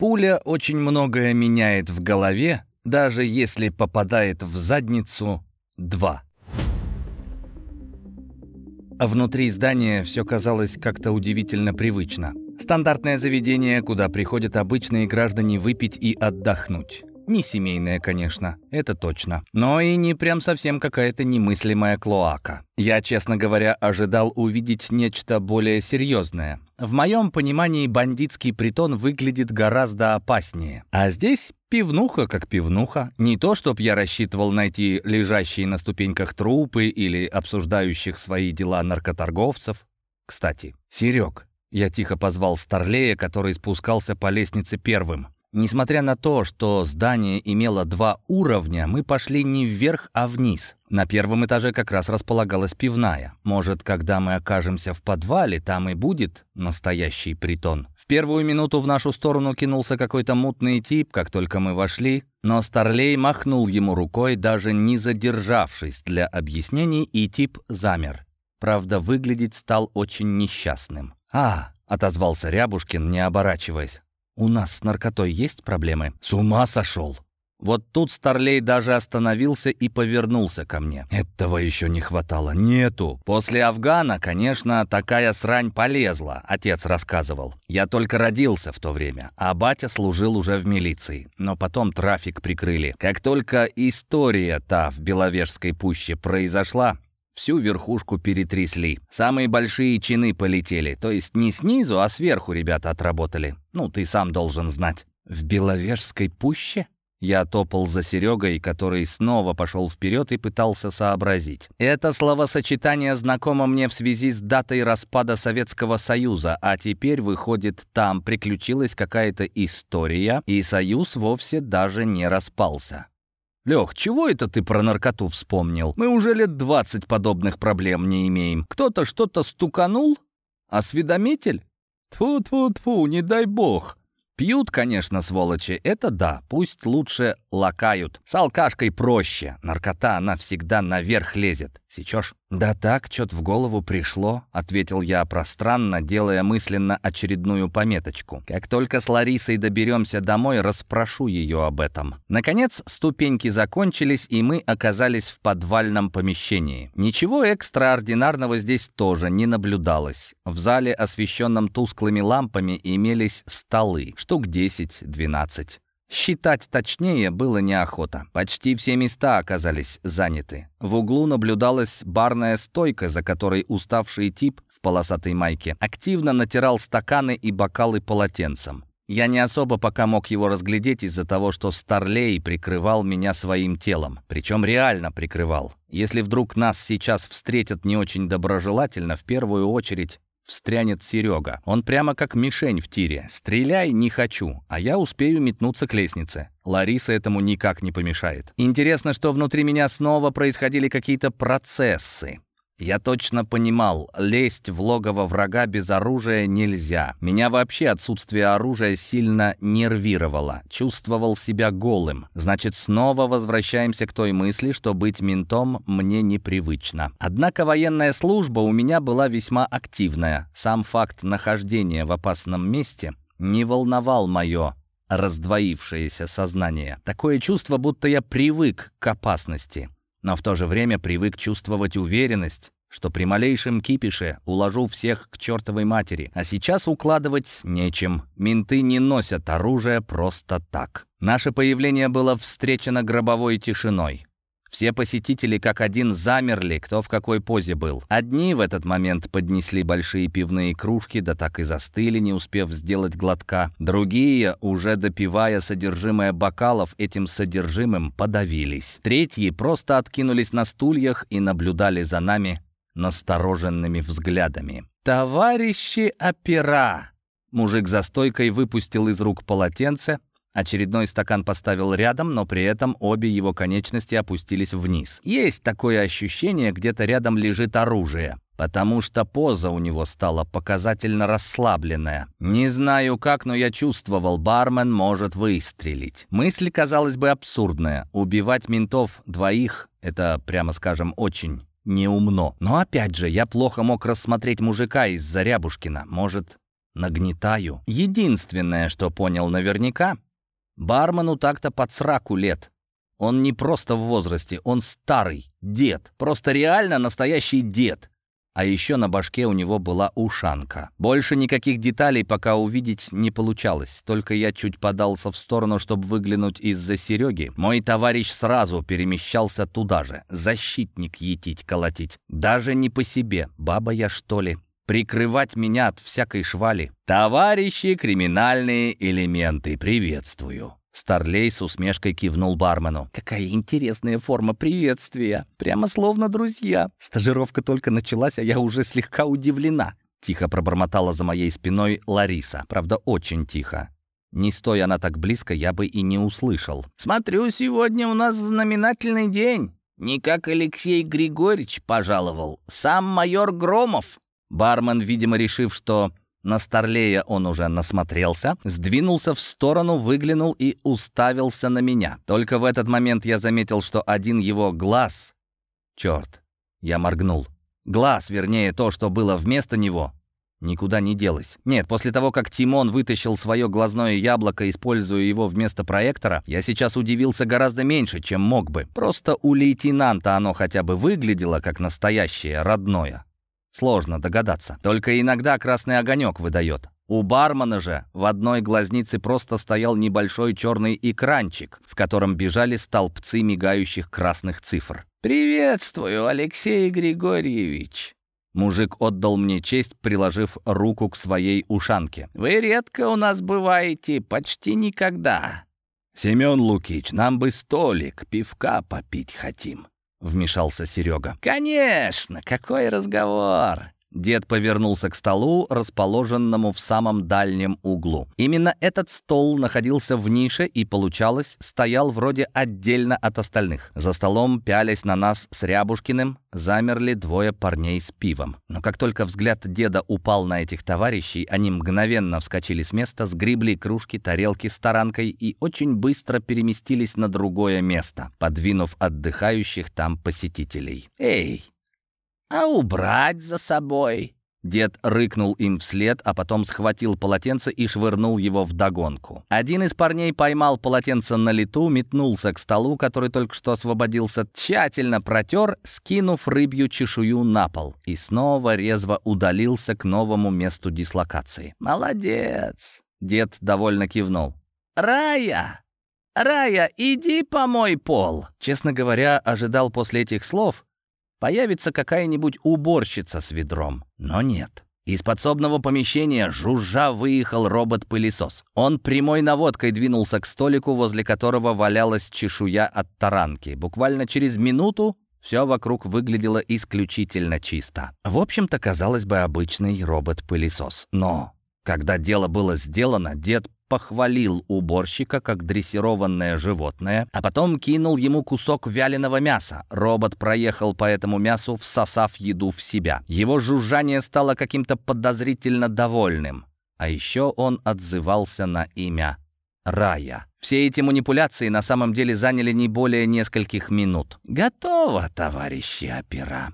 Пуля очень многое меняет в голове, даже если попадает в задницу два. А внутри здания все казалось как-то удивительно привычно. Стандартное заведение, куда приходят обычные граждане выпить и отдохнуть. Не семейная, конечно, это точно. Но и не прям совсем какая-то немыслимая клоака. Я, честно говоря, ожидал увидеть нечто более серьезное. В моем понимании бандитский притон выглядит гораздо опаснее. А здесь пивнуха как пивнуха. Не то, чтоб я рассчитывал найти лежащие на ступеньках трупы или обсуждающих свои дела наркоторговцев. Кстати, Серег, я тихо позвал Старлея, который спускался по лестнице первым. Несмотря на то, что здание имело два уровня, мы пошли не вверх, а вниз. На первом этаже как раз располагалась пивная. Может, когда мы окажемся в подвале, там и будет настоящий притон. В первую минуту в нашу сторону кинулся какой-то мутный тип, как только мы вошли, но Старлей махнул ему рукой, даже не задержавшись для объяснений, и тип замер. Правда, выглядеть стал очень несчастным. «А!» — отозвался Рябушкин, не оборачиваясь. «У нас с наркотой есть проблемы?» «С ума сошел!» Вот тут Старлей даже остановился и повернулся ко мне. Этого еще не хватало. Нету. После Афгана, конечно, такая срань полезла, отец рассказывал. Я только родился в то время, а батя служил уже в милиции. Но потом трафик прикрыли. Как только история та в Беловежской пуще произошла, всю верхушку перетрясли. Самые большие чины полетели, то есть не снизу, а сверху ребята отработали. Ну, ты сам должен знать. В Беловежской пуще? Я топал за Серегой, который снова пошел вперед и пытался сообразить. Это словосочетание знакомо мне в связи с датой распада Советского Союза, а теперь, выходит, там приключилась какая-то история, и Союз вовсе даже не распался. «Лех, чего это ты про наркоту вспомнил? Мы уже лет двадцать подобных проблем не имеем. Кто-то что-то стуканул? Осведомитель? Тьфу-тьфу-тьфу, не дай бог. Пьют, конечно, сволочи, это да, пусть лучше лакают. С алкашкой проще, наркота, она всегда наверх лезет. Сечешь? «Да так, что-то в голову пришло», — ответил я пространно, делая мысленно очередную пометочку. «Как только с Ларисой доберемся домой, расспрошу ее об этом». Наконец, ступеньки закончились, и мы оказались в подвальном помещении. Ничего экстраординарного здесь тоже не наблюдалось. В зале, освещенном тусклыми лампами, имелись столы, штук 10-12. Считать точнее было неохота. Почти все места оказались заняты. В углу наблюдалась барная стойка, за которой уставший тип в полосатой майке активно натирал стаканы и бокалы полотенцем. Я не особо пока мог его разглядеть из-за того, что Старлей прикрывал меня своим телом. Причем реально прикрывал. Если вдруг нас сейчас встретят не очень доброжелательно, в первую очередь встрянет Серега. Он прямо как мишень в тире. «Стреляй, не хочу, а я успею метнуться к лестнице». Лариса этому никак не помешает. Интересно, что внутри меня снова происходили какие-то процессы. Я точно понимал, лезть в логово врага без оружия нельзя. Меня вообще отсутствие оружия сильно нервировало. Чувствовал себя голым. Значит, снова возвращаемся к той мысли, что быть ментом мне непривычно. Однако военная служба у меня была весьма активная. Сам факт нахождения в опасном месте не волновал мое раздвоившееся сознание. Такое чувство, будто я привык к опасности но в то же время привык чувствовать уверенность, что при малейшем кипише уложу всех к чертовой матери. А сейчас укладывать нечем. Менты не носят оружие просто так. Наше появление было встречено гробовой тишиной. Все посетители как один замерли, кто в какой позе был. Одни в этот момент поднесли большие пивные кружки, да так и застыли, не успев сделать глотка. Другие, уже допивая содержимое бокалов, этим содержимым подавились. Третьи просто откинулись на стульях и наблюдали за нами настороженными взглядами. «Товарищи опера!» Мужик за стойкой выпустил из рук полотенце, Очередной стакан поставил рядом, но при этом обе его конечности опустились вниз. Есть такое ощущение, где-то рядом лежит оружие, потому что поза у него стала показательно расслабленная. Не знаю как, но я чувствовал, бармен может выстрелить. Мысль, казалось бы, абсурдная. Убивать ментов двоих — это, прямо скажем, очень неумно. Но опять же, я плохо мог рассмотреть мужика из-за Рябушкина. Может, Нагнетаю. Единственное, что понял наверняка, бармену так-то под сраку лет. Он не просто в возрасте, он старый, дед. Просто реально настоящий дед. А еще на башке у него была ушанка. Больше никаких деталей пока увидеть не получалось. Только я чуть подался в сторону, чтобы выглянуть из-за Сереги. Мой товарищ сразу перемещался туда же. Защитник етить, колотить. Даже не по себе. Баба я, что ли? Прикрывать меня от всякой швали. Товарищи, криминальные элементы, приветствую. Старлей с усмешкой кивнул бармену. «Какая интересная форма приветствия! Прямо словно друзья! Стажировка только началась, а я уже слегка удивлена!» Тихо пробормотала за моей спиной Лариса. Правда, очень тихо. Не стоя она так близко, я бы и не услышал. «Смотрю, сегодня у нас знаменательный день. Не как Алексей Григорьевич пожаловал, сам майор Громов». Бармен, видимо, решив, что на Старлея он уже насмотрелся, сдвинулся в сторону, выглянул и уставился на меня. Только в этот момент я заметил, что один его глаз... Черт, я моргнул. Глаз, вернее, то, что было вместо него, никуда не делось. Нет, после того, как Тимон вытащил свое глазное яблоко, используя его вместо проектора, я сейчас удивился гораздо меньше, чем мог бы. Просто у лейтенанта оно хотя бы выглядело как настоящее, родное. Сложно догадаться. Только иногда красный огонек выдает. У бармена же в одной глазнице просто стоял небольшой черный экранчик, в котором бежали столбцы мигающих красных цифр. «Приветствую, Алексей Григорьевич!» Мужик отдал мне честь, приложив руку к своей ушанке. «Вы редко у нас бываете, почти никогда». «Семен Лукич, нам бы столик, пивка попить хотим». — вмешался Серега. «Конечно! Какой разговор!» Дед повернулся к столу, расположенному в самом дальнем углу. Именно этот стол находился в нише и, получалось, стоял вроде отдельно от остальных. За столом, пялясь на нас с Рябушкиным, замерли двое парней с пивом. Но как только взгляд деда упал на этих товарищей, они мгновенно вскочили с места, сгребли кружки, тарелки с таранкой и очень быстро переместились на другое место, подвинув отдыхающих там посетителей. «Эй, а убрать за собой?» Дед рыкнул им вслед, а потом схватил полотенце и швырнул его в догонку. Один из парней поймал полотенце на лету, метнулся к столу, который только что освободился, тщательно протер, скинув рыбью чешую на пол, и снова резво удалился к новому месту дислокации. «Молодец!» — дед довольно кивнул. «Рая! Рая, иди помой пол!» Честно говоря, ожидал после этих слов, Появится какая-нибудь уборщица с ведром. Но нет. Из подсобного помещения жужжа выехал робот-пылесос. Он прямой наводкой двинулся к столику, возле которого валялась чешуя от таранки. Буквально через минуту все вокруг выглядело исключительно чисто. В общем-то, казалось бы, обычный робот-пылесос. Но когда дело было сделано, дед похвалил уборщика как дрессированное животное, а потом кинул ему кусок вяленого мяса. Робот проехал по этому мясу, всосав еду в себя. Его жужжание стало каким-то подозрительно довольным. А еще он отзывался на имя Рая. Все эти манипуляции на самом деле заняли не более нескольких минут. «Готово, товарищи опера.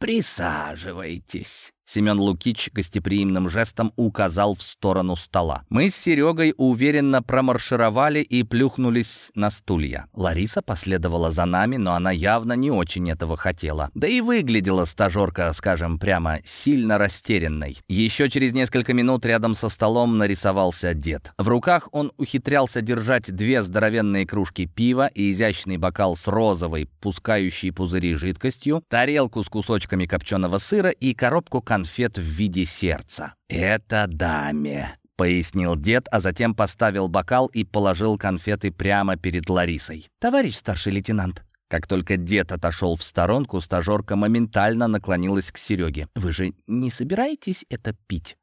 Присаживайтесь». Семен Лукич гостеприимным жестом указал в сторону стола. Мы с Серегой уверенно промаршировали и плюхнулись на стулья. Лариса последовала за нами, но она явно не очень этого хотела. Да и выглядела стажерка, скажем прямо, сильно растерянной. Еще через несколько минут рядом со столом нарисовался дед. В руках он ухитрялся держать две здоровенные кружки пива и изящный бокал с розовой, пускающей пузыри жидкостью, тарелку с кусочками копченого сыра и коробку конфет конфет в виде сердца. «Это даме», — пояснил дед, а затем поставил бокал и положил конфеты прямо перед Ларисой. «Товарищ старший лейтенант». Как только дед отошел в сторонку, стажерка моментально наклонилась к Сереге. «Вы же не собираетесь это пить?»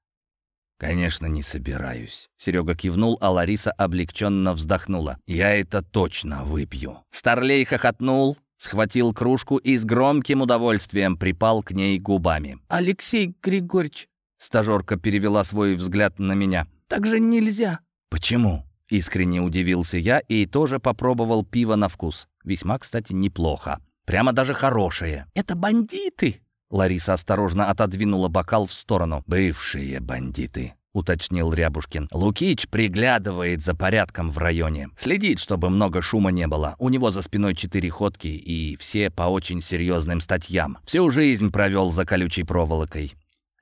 «Конечно, не собираюсь». Серега кивнул, а Лариса облегченно вздохнула. «Я это точно выпью». Старлей хохотнул, схватил кружку и с громким удовольствием припал к ней губами. «Алексей Григорьевич!» — стажерка перевела свой взгляд на меня. «Так же нельзя!» «Почему?» — искренне удивился я и тоже попробовал пиво на вкус. Весьма, кстати, неплохо. Прямо даже хорошее. «Это бандиты!» Лариса осторожно отодвинула бокал в сторону. «Бывшие бандиты», — уточнил Рябушкин. «Лукич приглядывает за порядком в районе. Следит, чтобы много шума не было. У него за спиной четыре ходки и все по очень серьезным статьям. Всю жизнь провел за колючей проволокой.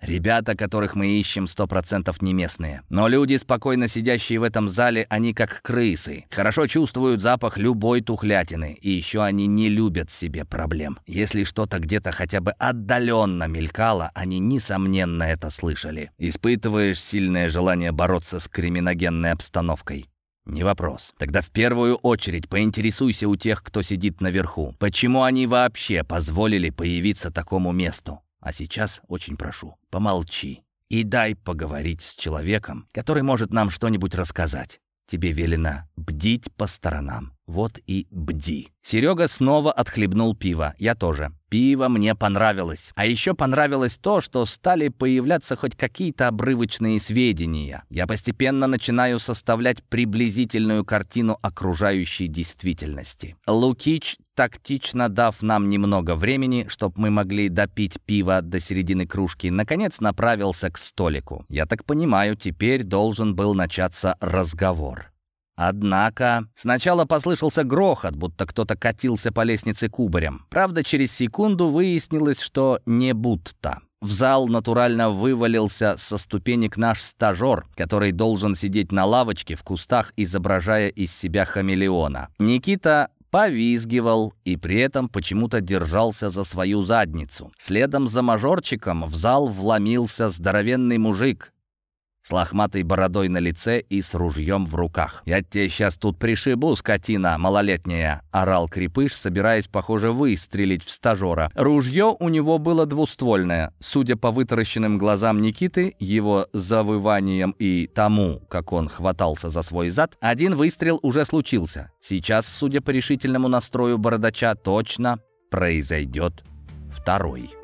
Ребята, которых мы ищем, сто процентов не местные. Но люди, спокойно сидящие в этом зале, они как крысы. Хорошо чувствуют запах любой тухлятины. И еще они не любят себе проблем. Если что-то где-то хотя бы отдаленно мелькало, они, несомненно, это слышали. Испытываешь сильное желание бороться с криминогенной обстановкой. Не вопрос. Тогда в первую очередь поинтересуйся у тех, кто сидит наверху. Почему они вообще позволили появиться такому месту? А сейчас очень прошу, помолчи и дай поговорить с человеком, который может нам что-нибудь рассказать. Тебе велено бдить по сторонам. Вот и бди. Серега снова отхлебнул пиво. Я тоже. Пиво мне понравилось. А еще понравилось то, что стали появляться хоть какие-то обрывочные сведения. Я постепенно начинаю составлять приблизительную картину окружающей действительности. Лукич, тактично дав нам немного времени, чтобы мы могли допить пиво до середины кружки, наконец направился к столику. Я так понимаю, теперь должен был начаться разговор. Однако сначала послышался грохот, будто кто-то катился по лестнице кубарем. Правда, через секунду выяснилось, что не будто. В зал натурально вывалился со ступенек наш стажер, который должен сидеть на лавочке в кустах, изображая из себя хамелеона. Никита повизгивал и при этом почему-то держался за свою задницу. Следом за мажорчиком в зал вломился здоровенный мужик, с лохматой бородой на лице и с ружьем в руках. «Я тебе сейчас тут пришибу, скотина малолетняя!» — орал Крепыш, собираясь, похоже, выстрелить в стажера. Ружье у него было двуствольное. Судя по вытаращенным глазам Никиты, его завыванием и тому, как он хватался за свой зад, один выстрел уже случился. Сейчас, судя по решительному настрою бородача, точно произойдет второй.